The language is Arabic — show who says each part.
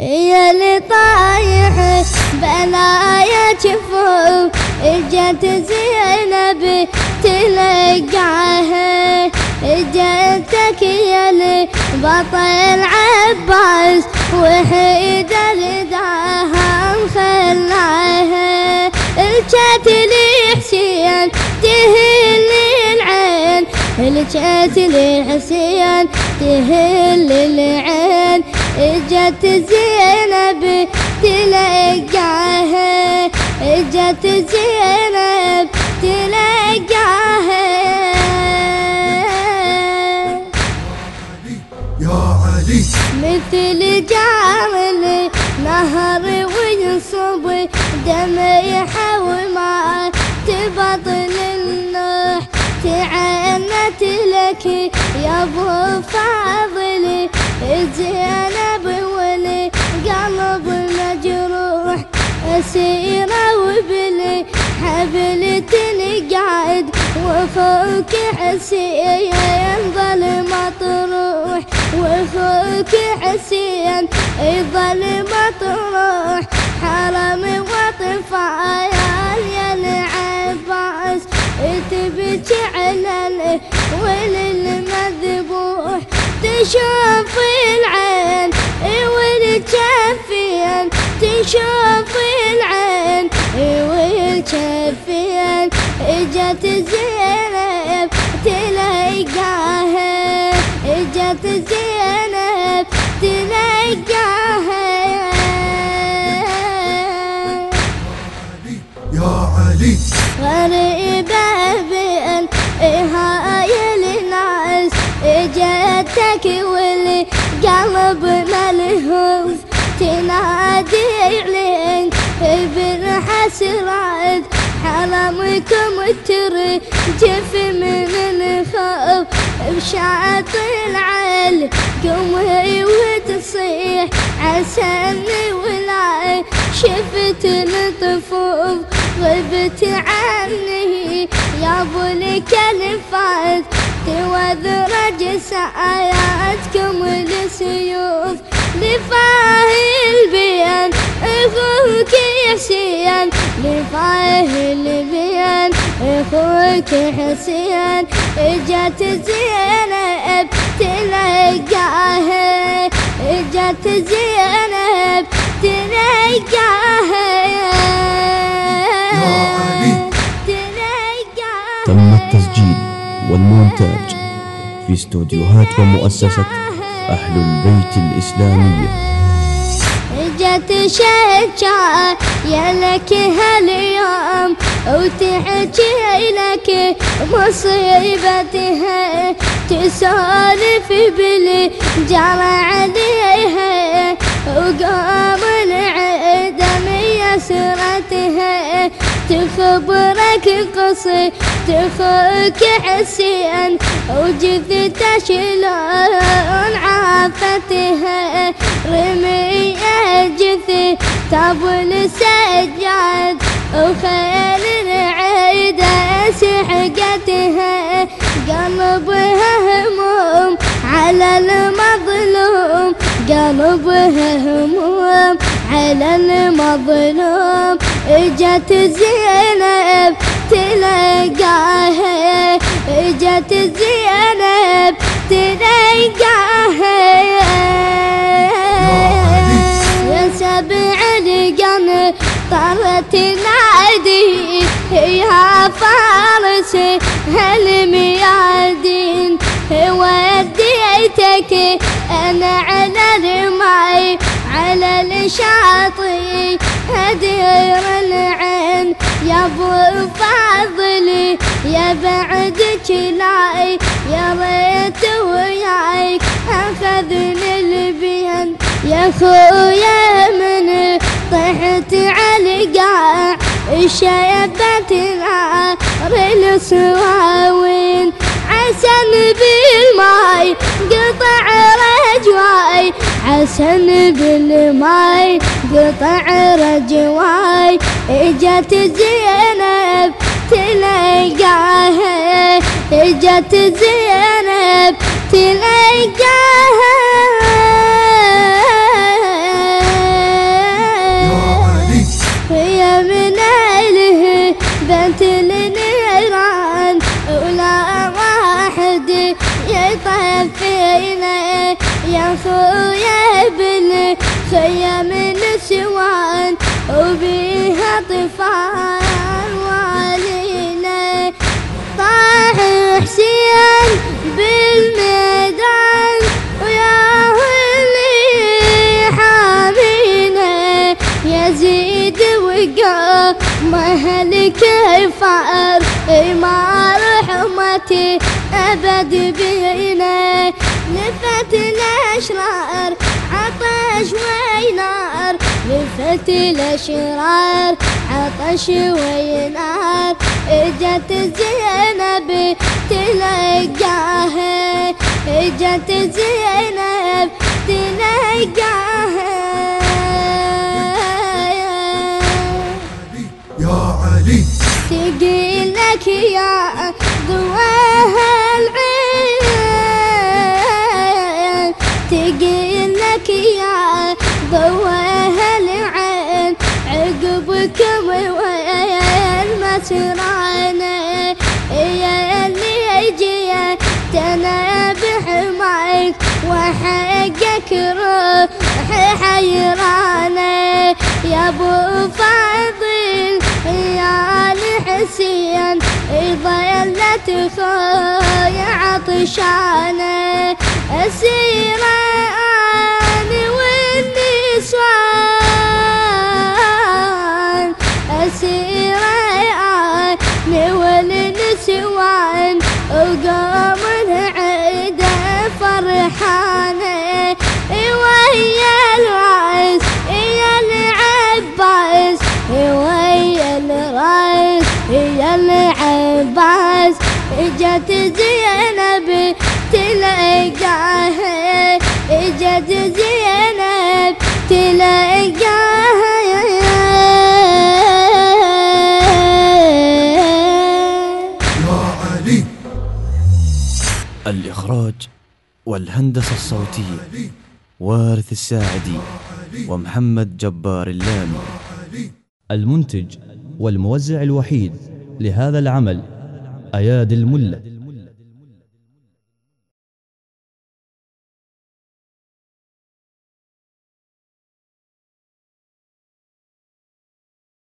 Speaker 1: يا اللي طايح بلايا جفوف اجت زينب تلقاها. جتك يا اللي بطل عباس وحيد رداها مخلاها الجت لي حسين تهل العين الجت لي حسين تهل العين اجت زينب تلقاها اجت زينب تلقاها
Speaker 2: يا علي.
Speaker 1: مثل جعل نهر وينصب دمع وما تبطل النوح. تعنت لك يا أبو فاضل زينب وفوق حسين ظل مطروح وفوق حسين يظل مطروح حرم وطفايا يا العباس. تبكي على وللمذبوح تشوف العين والجفين تشوف العين والجفين إجت زينب قلب ملهوف تنادي عليك بالحسرات حرمكم ترجف من الخوف بشاط العل قومي وتصيح. عساني ولا شفت الطفوف غبت عني يا ابو الكلفات. توذر ساياتكم السيوف لفاه البيان أخوك حسين لفاه البيان أخوك حسين اجت زينب تلقاها اجت زينب
Speaker 3: والمونتاج في استوديوهات ومؤسسة أهل البيت الإسلامية.
Speaker 1: جت شجاع يا لك هاليوم وتحكي لك مصيبتها. تسولف بلي جرى عليها وقام تخبرك قصي تخوك حسين وجثته شلون عافتها. رمي جثي طبل سجاد وخيل العيدة سحقتها. قلبها هموم على المظلوم قلبها هموم على المظلوم. اجت زينب تلقاها اجت زينب تلقاها يا سبع القن طرت نادي يا فارس هالميادين وديتك أنا على الماي على الشاطئ هدير العين يا أبو فاضلي يا بعدك لاي يا ريت وياك أخذني البين يا خويا من طحت على القاع شيبت نار السواوين حسن بالماي قطع رجواي. إجت زينب تلقاها إجت زينب تلقاها. بنت ولا واحد يطفينا يا خويا خيم نسوان وبيها طفال والينا طاح حسين بالميدان ويا اللي حامينا يزيد وقا مهلك فار ما لفت الاشرار عطش وينار اجت زينب تلقاها اجت زينب تلقاها.
Speaker 2: يا علي.
Speaker 1: تقيل لك يا الحسين ظلت خوي عطشانة اسيره العباس. إجت زينب تلقاها إجت زينب تلقاها
Speaker 2: يا علي.
Speaker 3: الإخراج والهندسة الصوتية وارث الساعدي ومحمد جبار اللامي. المنتج والموزع الوحيد لهذا العمل أياد الملة.